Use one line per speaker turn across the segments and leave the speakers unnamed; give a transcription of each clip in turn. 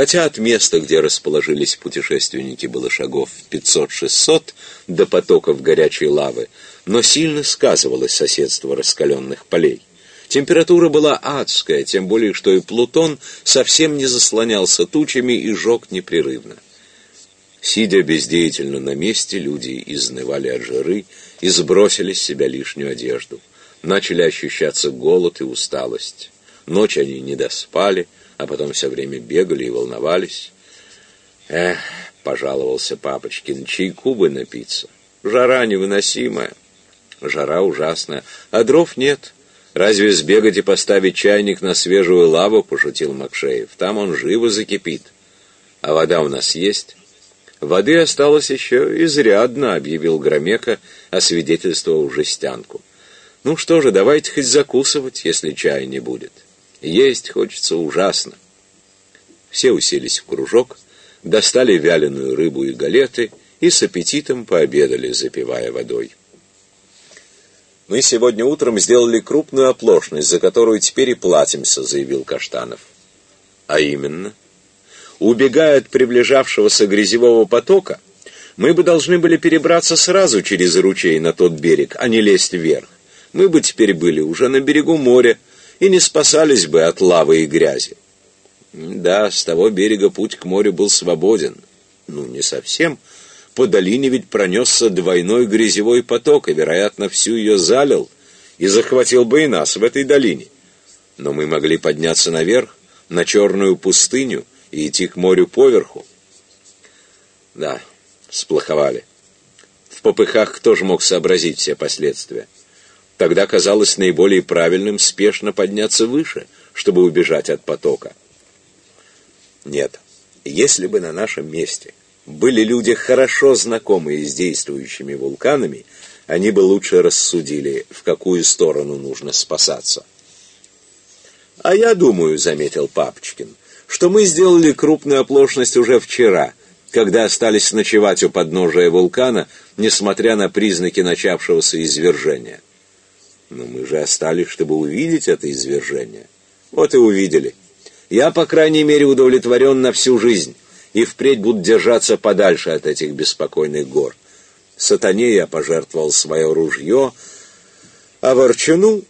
Хотя от места, где расположились путешественники, было шагов 500-600 до потоков горячей лавы, но сильно сказывалось соседство раскаленных полей. Температура была адская, тем более, что и Плутон совсем не заслонялся тучами и жег непрерывно. Сидя бездеятельно на месте, люди изнывали от жары и сбросили с себя лишнюю одежду. Начали ощущаться голод и усталость. Ночь они не доспали, а потом все время бегали и волновались. «Эх», — пожаловался Папочкин, — «чайку бы напиться. Жара невыносимая». «Жара ужасная, а дров нет». «Разве сбегать и поставить чайник на свежую лаву?» — пошутил Макшеев. «Там он живо закипит. А вода у нас есть?» «Воды осталось еще изрядно», — объявил Громека, освидетельствовав жестянку. «Ну что же, давайте хоть закусывать, если чая не будет. Есть хочется ужасно». Все уселись в кружок, достали вяленую рыбу и галеты и с аппетитом пообедали, запивая водой. «Мы сегодня утром сделали крупную оплошность, за которую теперь и платимся», — заявил Каштанов. «А именно?» «Убегая от приближавшегося грязевого потока, мы бы должны были перебраться сразу через ручей на тот берег, а не лезть вверх. Мы бы теперь были уже на берегу моря и не спасались бы от лавы и грязи». «Да, с того берега путь к морю был свободен». «Ну, не совсем». По долине ведь пронесся двойной грязевой поток, и, вероятно, всю ее залил и захватил бы и нас в этой долине. Но мы могли подняться наверх, на черную пустыню, и идти к морю поверху. Да, сплоховали. В попыхах кто же мог сообразить все последствия? Тогда казалось наиболее правильным спешно подняться выше, чтобы убежать от потока. Нет, если бы на нашем месте были люди, хорошо знакомые с действующими вулканами, они бы лучше рассудили, в какую сторону нужно спасаться. «А я думаю», — заметил Папочкин, — «что мы сделали крупную оплошность уже вчера, когда остались ночевать у подножия вулкана, несмотря на признаки начавшегося извержения». «Но мы же остались, чтобы увидеть это извержение». «Вот и увидели. Я, по крайней мере, удовлетворен на всю жизнь» и впредь буду держаться подальше от этих беспокойных гор. Сатане я пожертвовал свое ружье, а Ворчуну...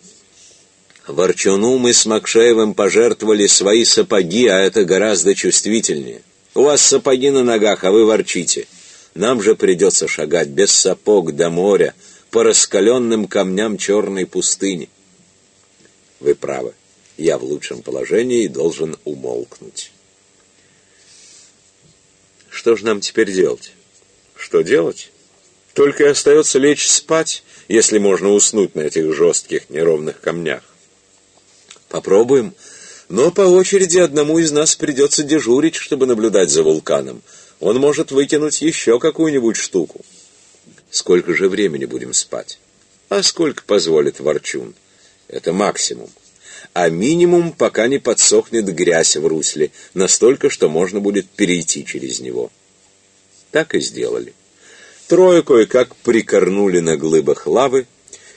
Ворчуну мы с Макшеевым пожертвовали свои сапоги, а это гораздо чувствительнее. У вас сапоги на ногах, а вы ворчите. Нам же придется шагать без сапог до моря, по раскаленным камням черной пустыни. Вы правы. Я в лучшем положении и должен умолкнуть. Что же нам теперь делать? Что делать? Только и остается лечь спать, если можно уснуть на этих жестких неровных камнях. Попробуем. Но по очереди одному из нас придется дежурить, чтобы наблюдать за вулканом. Он может выкинуть еще какую-нибудь штуку. Сколько же времени будем спать? А сколько позволит Ворчун? Это максимум а минимум, пока не подсохнет грязь в русле, настолько, что можно будет перейти через него. Так и сделали. Трое кое-как прикорнули на глыбах лавы,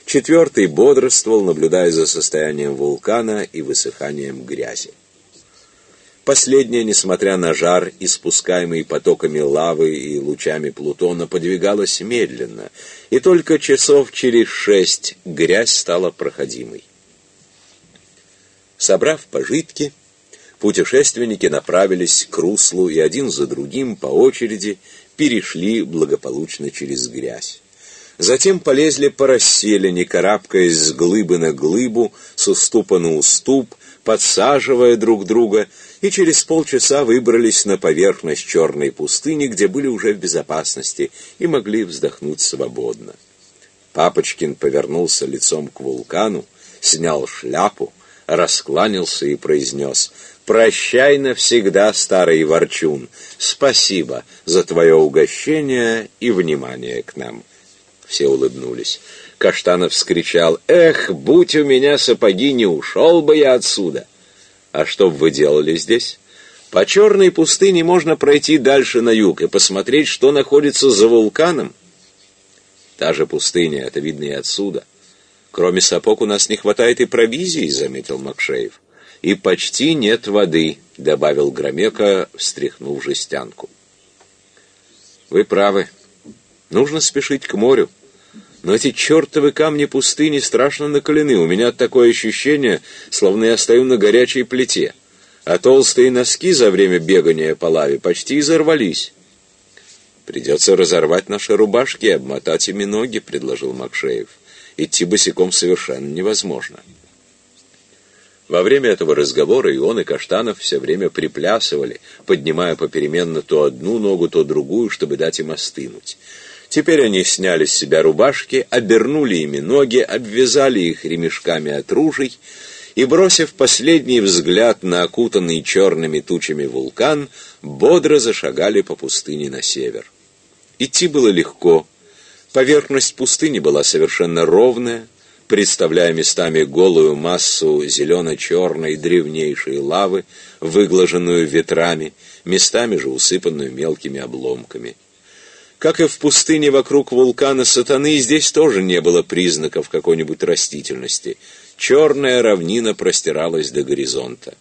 четвертый бодрствовал, наблюдая за состоянием вулкана и высыханием грязи. Последняя, несмотря на жар, испускаемый потоками лавы и лучами Плутона, подвигалась медленно, и только часов через шесть грязь стала проходимой. Собрав пожитки, путешественники направились к руслу и один за другим по очереди перешли благополучно через грязь. Затем полезли по расселине, карабкаясь с глыбы на глыбу, с уступа на уступ, подсаживая друг друга, и через полчаса выбрались на поверхность черной пустыни, где были уже в безопасности и могли вздохнуть свободно. Папочкин повернулся лицом к вулкану, снял шляпу, раскланялся и произнес «Прощай навсегда, старый ворчун, спасибо за твое угощение и внимание к нам». Все улыбнулись. Каштанов вскричал «Эх, будь у меня сапоги, не ушел бы я отсюда!» «А что вы делали здесь?» «По черной пустыне можно пройти дальше на юг и посмотреть, что находится за вулканом». «Та же пустыня, это видно и отсюда». Кроме сапог у нас не хватает и провизии, заметил Макшеев. и почти нет воды», — добавил Громека, встряхнув жестянку. «Вы правы. Нужно спешить к морю. Но эти чертовы камни пустыни страшно накалены. У меня такое ощущение, словно я стою на горячей плите. А толстые носки за время бегания по лаве почти изорвались». «Придется разорвать наши рубашки и обмотать ими ноги», — предложил Макшеев. «Идти босиком совершенно невозможно». Во время этого разговора и он, и Каштанов все время приплясывали, поднимая попеременно то одну ногу, то другую, чтобы дать им остынуть. Теперь они сняли с себя рубашки, обернули ими ноги, обвязали их ремешками от ружей и, бросив последний взгляд на окутанный черными тучами вулкан, бодро зашагали по пустыне на север. Идти было легко. Поверхность пустыни была совершенно ровная, представляя местами голую массу зелено-черной древнейшей лавы, выглаженную ветрами, местами же усыпанную мелкими обломками. Как и в пустыне вокруг вулкана Сатаны, здесь тоже не было признаков какой-нибудь растительности. Черная равнина простиралась до горизонта.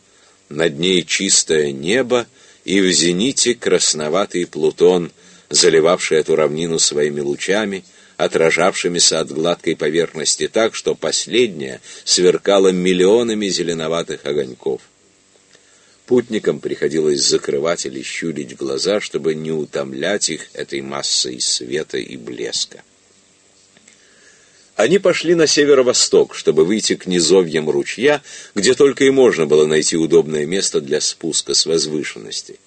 Над ней чистое небо, и в зените красноватый Плутон, заливавший эту равнину своими лучами — отражавшимися от гладкой поверхности так, что последняя сверкала миллионами зеленоватых огоньков. Путникам приходилось закрывать или щурить глаза, чтобы не утомлять их этой массой света и блеска. Они пошли на северо-восток, чтобы выйти к низовьям ручья, где только и можно было найти удобное место для спуска с возвышенности.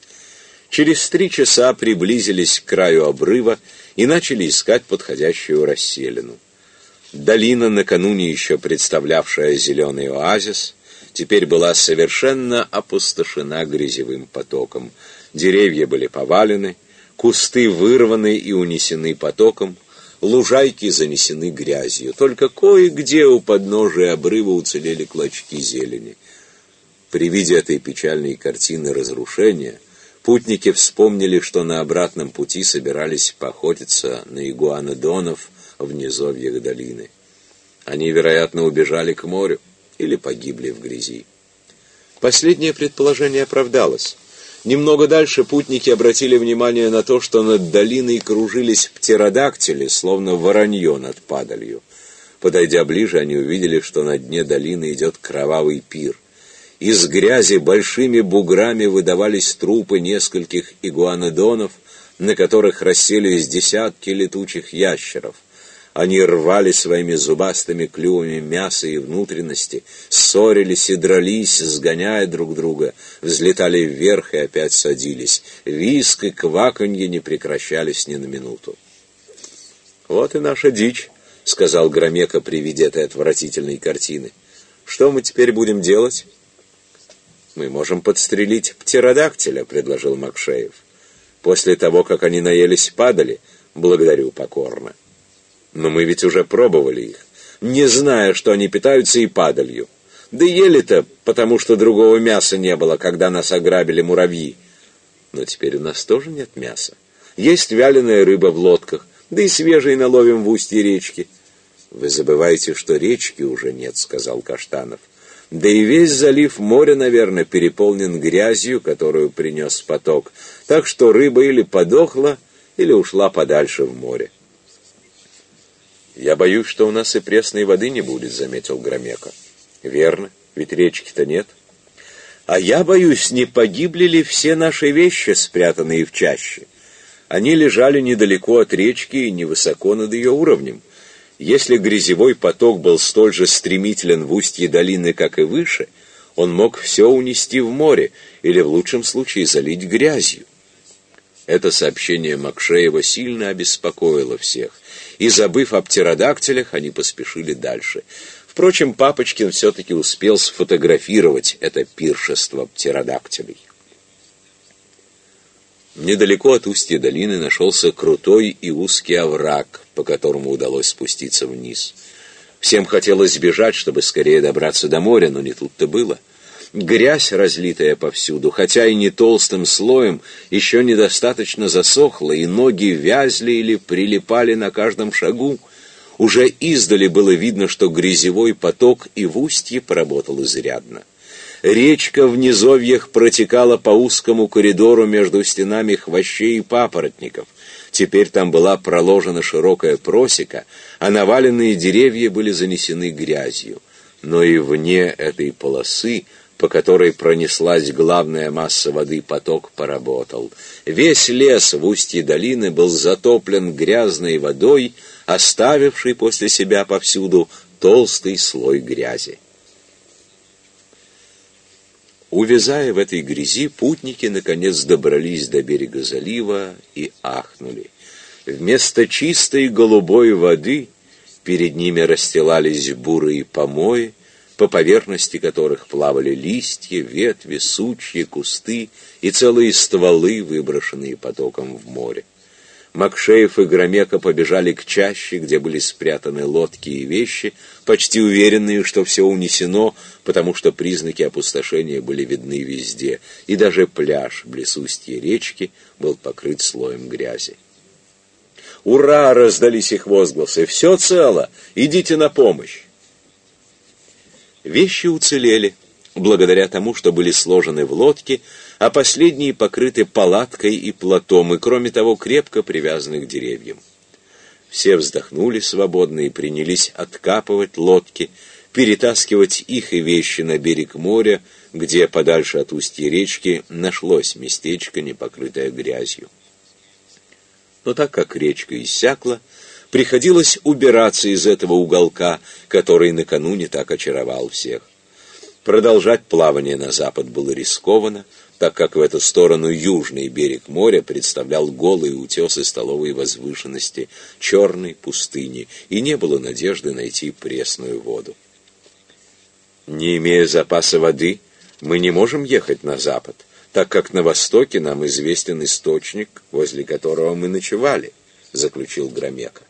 Через три часа приблизились к краю обрыва и начали искать подходящую расселину. Долина, накануне еще представлявшая зеленый оазис, теперь была совершенно опустошена грязевым потоком. Деревья были повалены, кусты вырваны и унесены потоком, лужайки занесены грязью. Только кое-где у подножия обрыва уцелели клочки зелени. При виде этой печальной картины разрушения Путники вспомнили, что на обратном пути собирались поохотиться на игуанодонов в низовьях долины. Они, вероятно, убежали к морю или погибли в грязи. Последнее предположение оправдалось. Немного дальше путники обратили внимание на то, что над долиной кружились птеродактили, словно воронье над падалью. Подойдя ближе, они увидели, что на дне долины идет кровавый пир. Из грязи большими буграми выдавались трупы нескольких игуанодонов, на которых расселись десятки летучих ящеров. Они рвали своими зубастыми клювами мясо и внутренности, ссорились и дрались, сгоняя друг друга, взлетали вверх и опять садились. Виск и кваканье не прекращались ни на минуту. «Вот и наша дичь», — сказал Громека при виде этой отвратительной картины. «Что мы теперь будем делать?» «Мы можем подстрелить птеродактиля», — предложил Макшеев. «После того, как они наелись падали, благодарю покорно». «Но мы ведь уже пробовали их, не зная, что они питаются и падалью. Да ели-то, потому что другого мяса не было, когда нас ограбили муравьи. Но теперь у нас тоже нет мяса. Есть вяленая рыба в лодках, да и свежей наловим в устье речки». «Вы забываете, что речки уже нет», — сказал Каштанов. Да и весь залив моря, наверное, переполнен грязью, которую принес поток. Так что рыба или подохла, или ушла подальше в море. «Я боюсь, что у нас и пресной воды не будет», — заметил Громека. «Верно, ведь речки-то нет». «А я боюсь, не погибли ли все наши вещи, спрятанные в чаще? Они лежали недалеко от речки и невысоко над ее уровнем». Если грязевой поток был столь же стремителен в устье долины, как и выше, он мог все унести в море или в лучшем случае залить грязью. Это сообщение Макшеева сильно обеспокоило всех, и, забыв о птеродактилях, они поспешили дальше. Впрочем, Папочкин все-таки успел сфотографировать это пиршество птеродактилей. Недалеко от устья долины нашелся крутой и узкий овраг, по которому удалось спуститься вниз. Всем хотелось сбежать, чтобы скорее добраться до моря, но не тут-то было. Грязь, разлитая повсюду, хотя и не толстым слоем, еще недостаточно засохла, и ноги вязли или прилипали на каждом шагу. Уже издали было видно, что грязевой поток и в устье поработал изрядно. Речка в низовьях протекала по узкому коридору между стенами хвощей и папоротников. Теперь там была проложена широкая просека, а наваленные деревья были занесены грязью. Но и вне этой полосы по которой пронеслась главная масса воды, поток поработал. Весь лес в устье долины был затоплен грязной водой, оставившей после себя повсюду толстый слой грязи. Увязая в этой грязи, путники наконец добрались до берега залива и ахнули. Вместо чистой голубой воды перед ними расстилались бурые помои, по поверхности которых плавали листья, ветви, сучья, кусты и целые стволы, выброшенные потоком в море. Макшеев и Громека побежали к чаще, где были спрятаны лодки и вещи, почти уверенные, что все унесено, потому что признаки опустошения были видны везде, и даже пляж близ устья речки был покрыт слоем грязи. «Ура!» — раздались их возгласы. «Все цело! Идите на помощь!» Вещи уцелели, благодаря тому, что были сложены в лодке, а последние покрыты палаткой и платом, и, кроме того, крепко привязаны к деревьям. Все вздохнули свободно и принялись откапывать лодки, перетаскивать их и вещи на берег моря, где, подальше от устья речки, нашлось местечко, не покрытое грязью. Но так как речка иссякла, приходилось убираться из этого уголка, который накануне так очаровал всех. Продолжать плавание на запад было рискованно, так как в эту сторону южный берег моря представлял голые утесы столовой возвышенности, черной пустыни, и не было надежды найти пресную воду. Не имея запаса воды, мы не можем ехать на запад, так как на востоке нам известен источник, возле которого мы ночевали, заключил Громека.